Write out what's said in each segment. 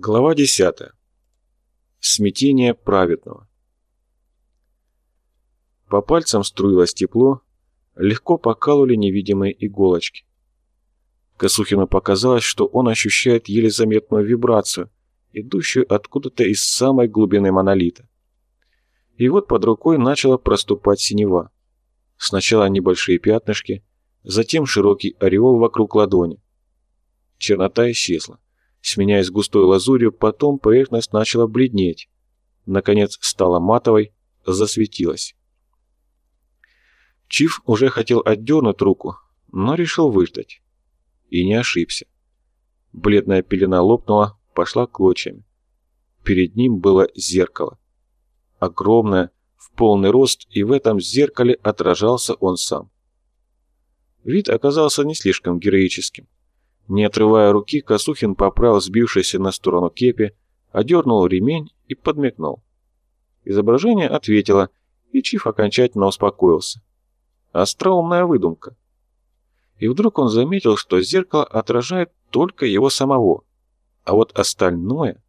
Глава 10. Смятение праведного. По пальцам струилось тепло, легко покалывали невидимые иголочки. Косухину показалось, что он ощущает еле заметную вибрацию, идущую откуда-то из самой глубины монолита. И вот под рукой начала проступать синева. Сначала небольшие пятнышки, затем широкий ореол вокруг ладони. Чернота исчезла сменяясь густой лазурью, потом поверхность начала бледнеть. Наконец стала матовой, засветилась. Чиф уже хотел отдернуть руку, но решил выждать. И не ошибся. Бледная пелена лопнула, пошла клочьями. Перед ним было зеркало. Огромное, в полный рост, и в этом зеркале отражался он сам. Вид оказался не слишком героическим. Не отрывая руки, Косухин поправил сбившийся на сторону кепи, одернул ремень и подмигнул. Изображение ответило, и Чиф окончательно успокоился. Остроумная выдумка. И вдруг он заметил, что зеркало отражает только его самого, а вот остальное...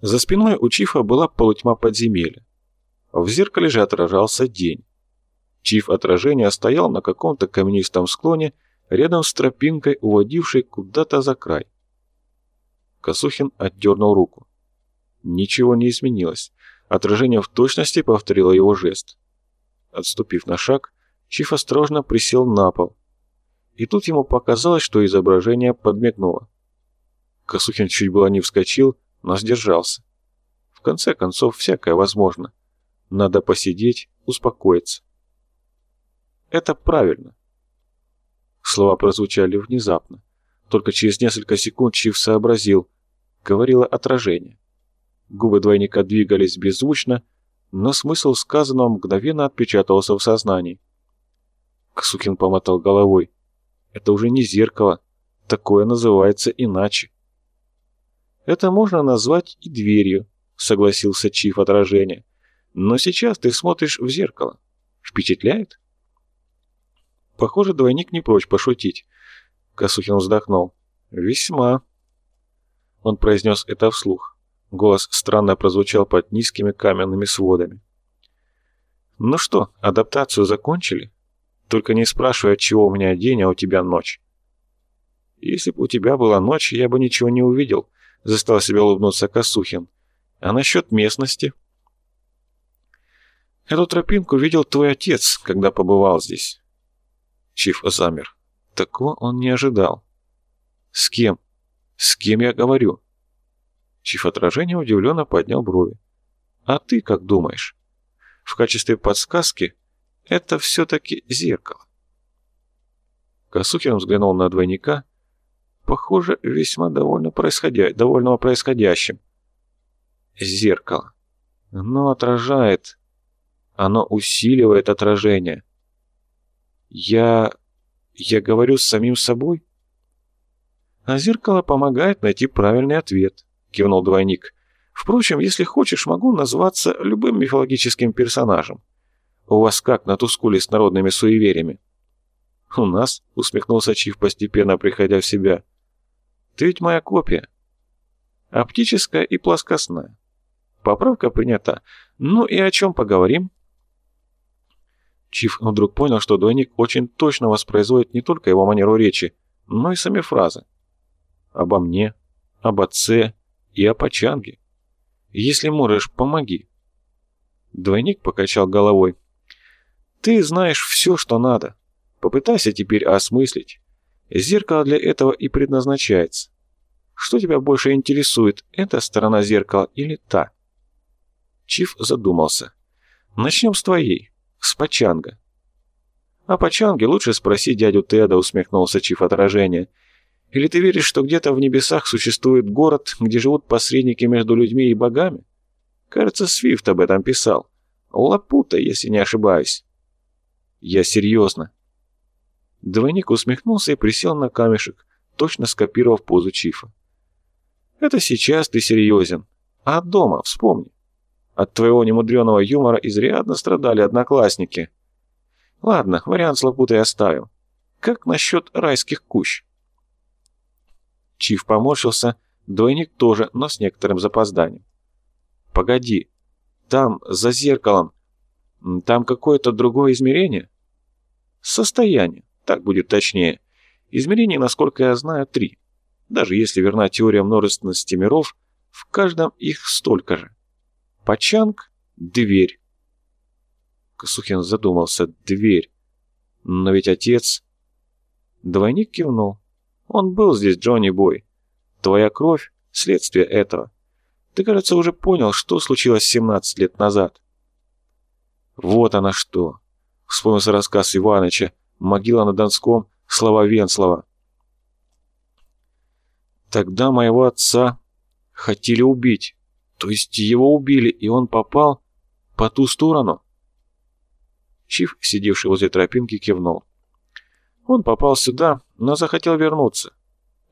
За спиной у Чифа была полутьма подземелья. В зеркале же отражался день. Чиф отражения стоял на каком-то каменистом склоне рядом с тропинкой, уводившей куда-то за край. Косухин отдернул руку. Ничего не изменилось. Отражение в точности повторило его жест. Отступив на шаг, Чиф осторожно присел на пол. И тут ему показалось, что изображение подмигнуло. Косухин чуть было не вскочил, но сдержался. В конце концов, всякое возможно. Надо посидеть, успокоиться. Это правильно. Слова прозвучали внезапно. Только через несколько секунд Чиф сообразил. Говорило отражение. Губы двойника двигались беззвучно, но смысл сказанного мгновенно отпечатался в сознании. Ксукин помотал головой. Это уже не зеркало. Такое называется иначе. Это можно назвать и дверью, согласился Чиф отражение. Но сейчас ты смотришь в зеркало. Впечатляет? Похоже, двойник не прочь пошутить. Косухин вздохнул. «Весьма». Он произнес это вслух. Голос странно прозвучал под низкими каменными сводами. «Ну что, адаптацию закончили? Только не спрашивай, от чего у меня день, а у тебя ночь». «Если бы у тебя была ночь, я бы ничего не увидел», — застал себя улыбнуться Косухин. «А насчет местности?» «Эту тропинку видел твой отец, когда побывал здесь. Чиф замер. Такого он не ожидал. «С кем? С кем я говорю?» Чиф отражение удивленно поднял брови. «А ты как думаешь?» В качестве подсказки это все-таки зеркало. Косухин взглянул на двойника, похоже, весьма довольно происходя... довольного происходящим. Зеркало. Оно отражает. Оно усиливает отражение. Я... я говорю с самим собой? А зеркало помогает найти правильный ответ, кивнул двойник. Впрочем, если хочешь, могу назваться любым мифологическим персонажем. У вас как на Тускуле с народными суевериями? У нас, усмехнулся Чиф, постепенно приходя в себя. Ты ведь моя копия. Оптическая и плоскостная. Поправка принята. Ну и о чем поговорим? Чиф вдруг понял, что двойник очень точно воспроизводит не только его манеру речи, но и сами фразы. Обо мне, об отце и о Пачанге. Если можешь, помоги. Двойник покачал головой. Ты знаешь все, что надо. Попытайся теперь осмыслить. Зеркало для этого и предназначается. Что тебя больше интересует, эта сторона зеркала или та? Чиф задумался. Начнем с твоей с Пачанга. «О Пачанге лучше спроси дядю Теда», — усмехнулся Чиф отражения. «Или ты веришь, что где-то в небесах существует город, где живут посредники между людьми и богами? Кажется, Свифт об этом писал. Лапута, если не ошибаюсь». «Я серьезно». Двойник усмехнулся и присел на камешек, точно скопировав позу Чифа. «Это сейчас ты серьезен. А дома, вспомни. От твоего немудреного юмора изрядно страдали одноклассники. Ладно, вариант с лапутой оставим. Как насчет райских кущ? Чиф поморщился, двойник тоже, но с некоторым запозданием. «Погоди, там, за зеркалом, там какое-то другое измерение?» «Состояние, так будет точнее. Измерений, насколько я знаю, три. Даже если верна теория множественности миров, в каждом их столько же. Пачанг — дверь». Косухин задумался. «Дверь. Но ведь отец...» Двойник кивнул. «Он был здесь, Джонни Бой. Твоя кровь — следствие этого. Ты, кажется, уже понял, что случилось 17 лет назад». «Вот она что!» — вспомнился рассказ Иваныча. «Могила на Донском, слова Венслова». «Тогда моего отца хотели убить. То есть его убили, и он попал по ту сторону?» Чиф, сидевший возле тропинки, кивнул. Он попал сюда, но захотел вернуться.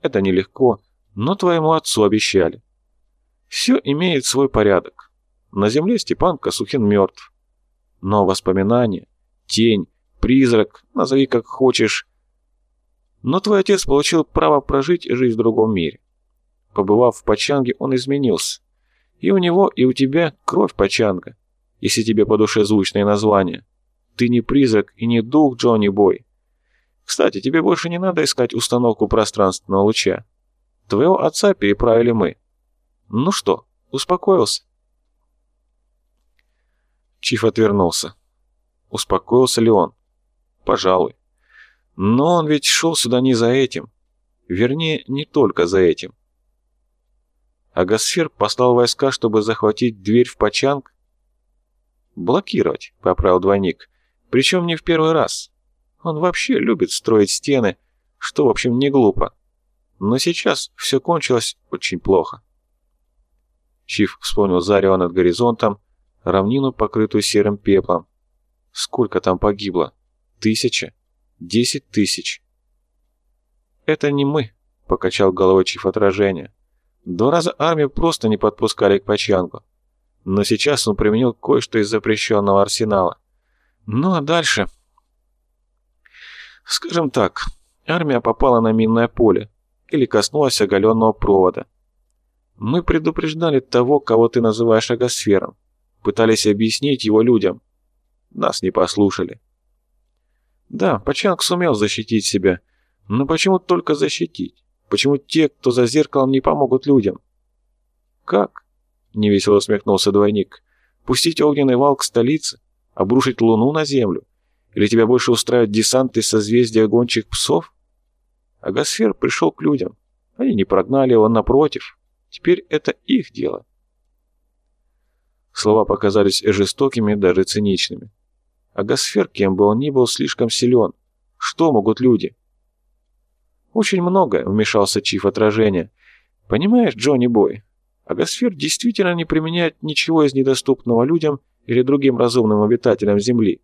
Это нелегко, но твоему отцу обещали. Все имеет свой порядок. На земле Степан Косухин мертв. Но воспоминания, тень, призрак, назови как хочешь. Но твой отец получил право прожить жизнь в другом мире. Побывав в Пачанге, он изменился. И у него, и у тебя кровь Пачанга, если тебе по душе звучное название. Ты не призрак и не дух, Джонни Бой. Кстати, тебе больше не надо искать установку пространственного луча. Твоего отца переправили мы. Ну что, успокоился?» Чиф отвернулся. Успокоился ли он? Пожалуй. Но он ведь шел сюда не за этим. Вернее, не только за этим. А Гасфер послал войска, чтобы захватить дверь в Пачанг? «Блокировать», — поправил двойник. Причем не в первый раз. Он вообще любит строить стены, что, в общем, не глупо. Но сейчас все кончилось очень плохо. Чиф вспомнил зарево над горизонтом, равнину, покрытую серым пеплом. Сколько там погибло? Тысяча? Десять тысяч? «Это не мы», — покачал головой Чиф отражение. Два раза армию просто не подпускали к Пачангу. Но сейчас он применил кое-что из запрещенного арсенала. Ну а дальше... Скажем так, армия попала на минное поле или коснулась оголенного провода. Мы предупреждали того, кого ты называешь агосфером, пытались объяснить его людям. Нас не послушали. Да, Пачанг сумел защитить себя, но почему только защитить? Почему те, кто за зеркалом, не помогут людям? Как? Невесело усмехнулся двойник. Пустить огненный вал к столице? Обрушить Луну на Землю? Или тебя больше устраивает десант из созвездия гончих псов? Агосфер пришел к людям. Они не прогнали его, напротив. Теперь это их дело. Слова показались жестокими, даже циничными. Агосфер, кем бы он ни был, слишком силен. Что могут люди? Очень много, вмешался Чиф отражения. Понимаешь, Джонни Бой, Агосфер действительно не применяет ничего из недоступного людям или другим разумным обитателям Земли.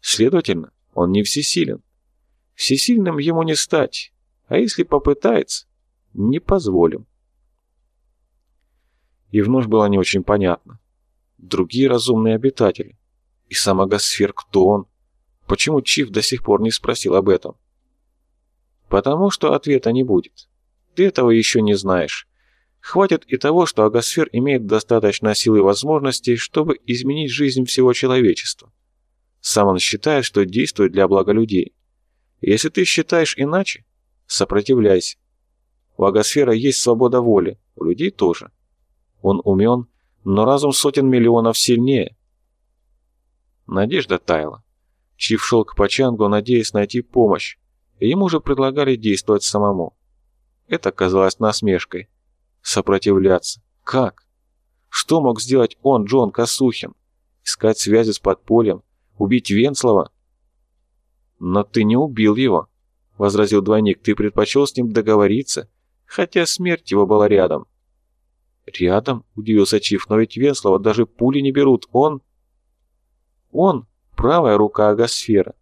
Следовательно, он не всесилен. Всесильным ему не стать, а если попытается, не позволим. И вновь было не очень понятно. Другие разумные обитатели. И сам Агосфер кто он? Почему Чиф до сих пор не спросил об этом? Потому что ответа не будет. Ты этого еще не знаешь. Хватит и того, что Агосфер имеет достаточно силы и возможностей, чтобы изменить жизнь всего человечества. Сам он считает, что действует для блага людей. Если ты считаешь иначе, сопротивляйся. У Агосфера есть свобода воли, у людей тоже. Он умен, но разум сотен миллионов сильнее. Надежда таяла. Чиф шел к Пачангу, надеясь найти помощь, и ему же предлагали действовать самому. Это казалось насмешкой. Сопротивляться. Как? Что мог сделать он, Джон Косухин? Искать связи с подпольем? Убить Венслова? Но ты не убил его, возразил двойник. Ты предпочел с ним договориться, хотя смерть его была рядом. Рядом? Удивился Чиф. Но ведь Венслова даже пули не берут. Он... Он — правая рука Агосфера.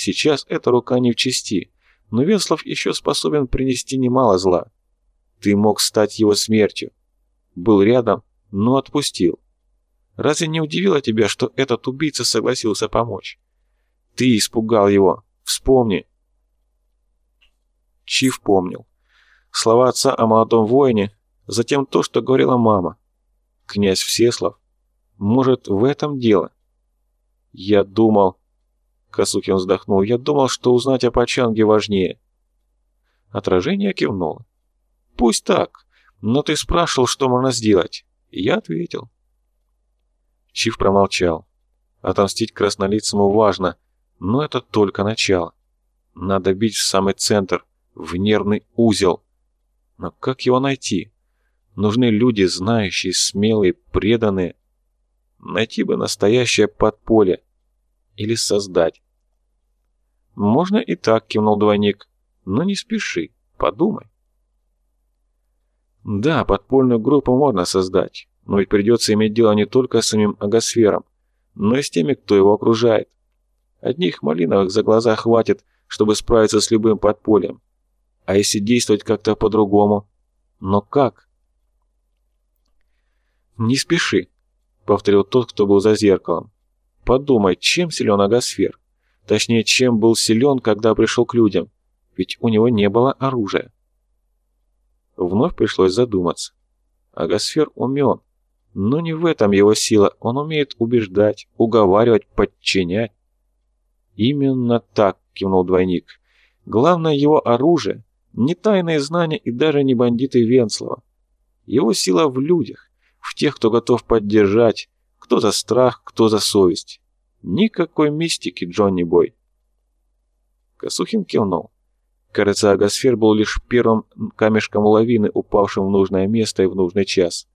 Сейчас эта рука не в чести, но Венслов еще способен принести немало зла. Ты мог стать его смертью. Был рядом, но отпустил. Разве не удивило тебя, что этот убийца согласился помочь? Ты испугал его. Вспомни. Чиф помнил. слова отца о молодом воине, затем то, что говорила мама. Князь Всеслав. Может, в этом дело? Я думал... Косухин вздохнул. Я думал, что узнать о Пачанге важнее. Отражение кивнуло. Пусть так, но ты спрашивал, что можно сделать. Я ответил. Чиф промолчал. Отомстить краснолицему важно, но это только начало. Надо бить в самый центр, в нервный узел. Но как его найти? Нужны люди, знающие, смелые, преданные. Найти бы настоящее подполье. Или создать. Можно и так, кивнул двойник. Но не спеши, подумай. Да, подпольную группу можно создать, но ведь придется иметь дело не только с самим агосфером, но и с теми, кто его окружает. Одних малиновых за глаза хватит, чтобы справиться с любым подпольем. А если действовать как-то по-другому? Но как? «Не спеши», — повторил тот, кто был за зеркалом. «Подумай, чем силен агосфер? Точнее, чем был силен, когда пришел к людям? Ведь у него не было оружия». Вновь пришлось задуматься. Агосфер умен, но не в этом его сила. Он умеет убеждать, уговаривать, подчинять. «Именно так», — кивнул двойник. «Главное его оружие, не тайные знания и даже не бандиты Венслова. Его сила в людях, в тех, кто готов поддержать, кто за страх, кто за совесть. Никакой мистики, Джонни Бой». Косухин кивнул. Кажется, агосфер был лишь первым камешком лавины, упавшим в нужное место и в нужный час.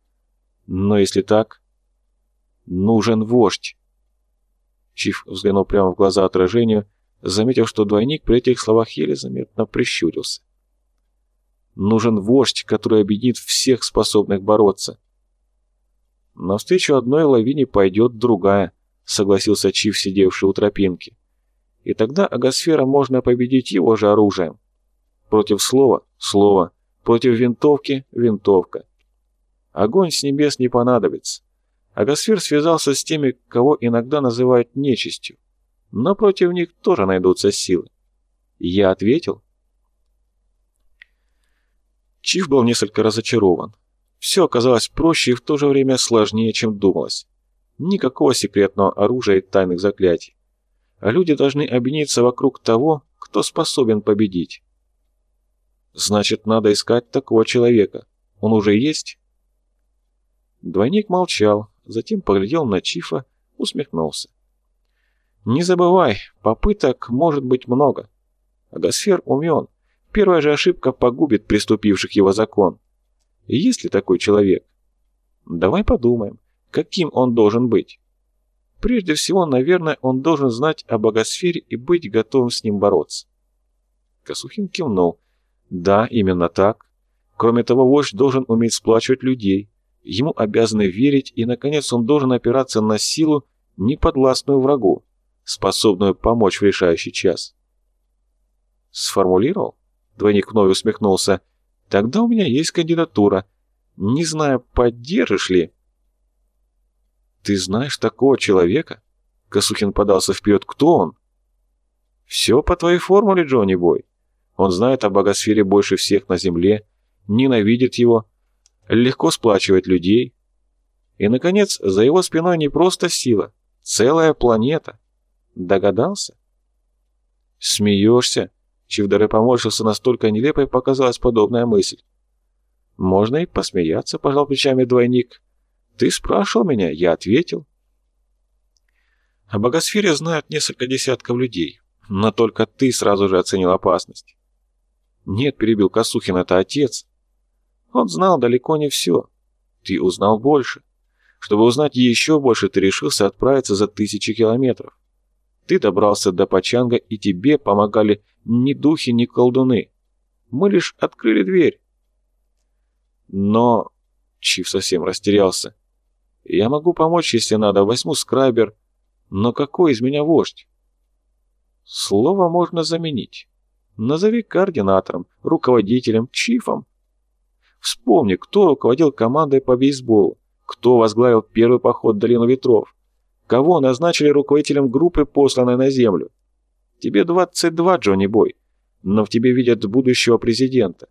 Но если так... Нужен вождь. Чиф взглянул прямо в глаза отражению, заметив, что двойник при этих словах еле заметно прищурился. Нужен вождь, который объединит всех способных бороться. Навстречу одной лавине пойдет другая, согласился Чиф, сидевший у тропинки. И тогда агосфера можно победить его же оружием. Против слова – слово, против винтовки – винтовка. Огонь с небес не понадобится. Агосфер связался с теми, кого иногда называют нечистью. Но против них тоже найдутся силы. Я ответил. Чиф был несколько разочарован. Все оказалось проще и в то же время сложнее, чем думалось. Никакого секретного оружия и тайных заклятий. А люди должны объединиться вокруг того, кто способен победить. Значит, надо искать такого человека. Он уже есть? Двойник молчал, затем поглядел на Чифа, усмехнулся. «Не забывай, попыток может быть много. Агосфер умен. Первая же ошибка погубит приступивших его закон. Есть ли такой человек? Давай подумаем, каким он должен быть. Прежде всего, наверное, он должен знать о богосфере и быть готовым с ним бороться. Косухин кивнул. Да, именно так. Кроме того, вождь должен уметь сплачивать людей, Ему обязаны верить, и, наконец, он должен опираться на силу, неподвластную врагу, способную помочь в решающий час. Сформулировал? Двойник вновь усмехнулся. Тогда у меня есть кандидатура. Не знаю, поддержишь ли? Ты знаешь такого человека? Косухин подался вперед. Кто он? Все по твоей формуле, Джонни Бой. Он знает о богосфере больше всех на Земле, ненавидит его, легко сплачивать людей. И, наконец, за его спиной не просто сила, целая планета. Догадался? Смеешься? Чивдаре поморщился, настолько нелепой показалась подобная мысль. Можно и посмеяться, пожал плечами двойник. Ты спрашивал меня, я ответил. О богосфере знают несколько десятков людей, но только ты сразу же оценил опасность. Нет, перебил Косухин, это отец. Он знал далеко не все. Ты узнал больше. Чтобы узнать еще больше, ты решился отправиться за тысячи километров. Ты добрался до Пачанга, и тебе помогали ни духи, ни колдуны. Мы лишь открыли дверь. Но... Чиф совсем растерялся. Я могу помочь, если надо, возьму скрайбер. Но какой из меня вождь? Слово можно заменить. Назови координатором, руководителем, чифом. Вспомни, кто руководил командой по бейсболу, кто возглавил первый поход в Долину Ветров, кого назначили руководителем группы, посланной на Землю. Тебе 22, Джонни Бой, но в тебе видят будущего президента.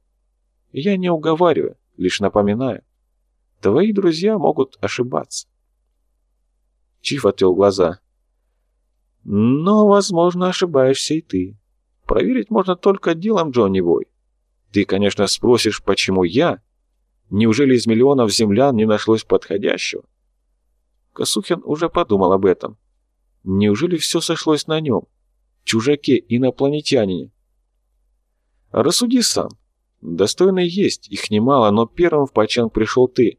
Я не уговариваю, лишь напоминаю. Твои друзья могут ошибаться. Чиф отвел глаза. Но, возможно, ошибаешься и ты. Проверить можно только делом, Джонни Бой. Ты, конечно, спросишь, почему я? Неужели из миллионов землян не нашлось подходящего? Косухин уже подумал об этом. Неужели все сошлось на нем? Чужаке, инопланетянине? Рассуди сам. Достойный есть, их немало, но первым в Пачанг пришел ты.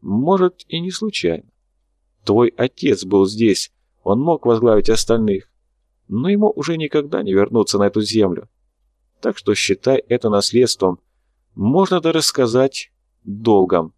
Может, и не случайно. Твой отец был здесь, он мог возглавить остальных, но ему уже никогда не вернуться на эту землю. Так что считай это наследством, можно даже сказать, долгом.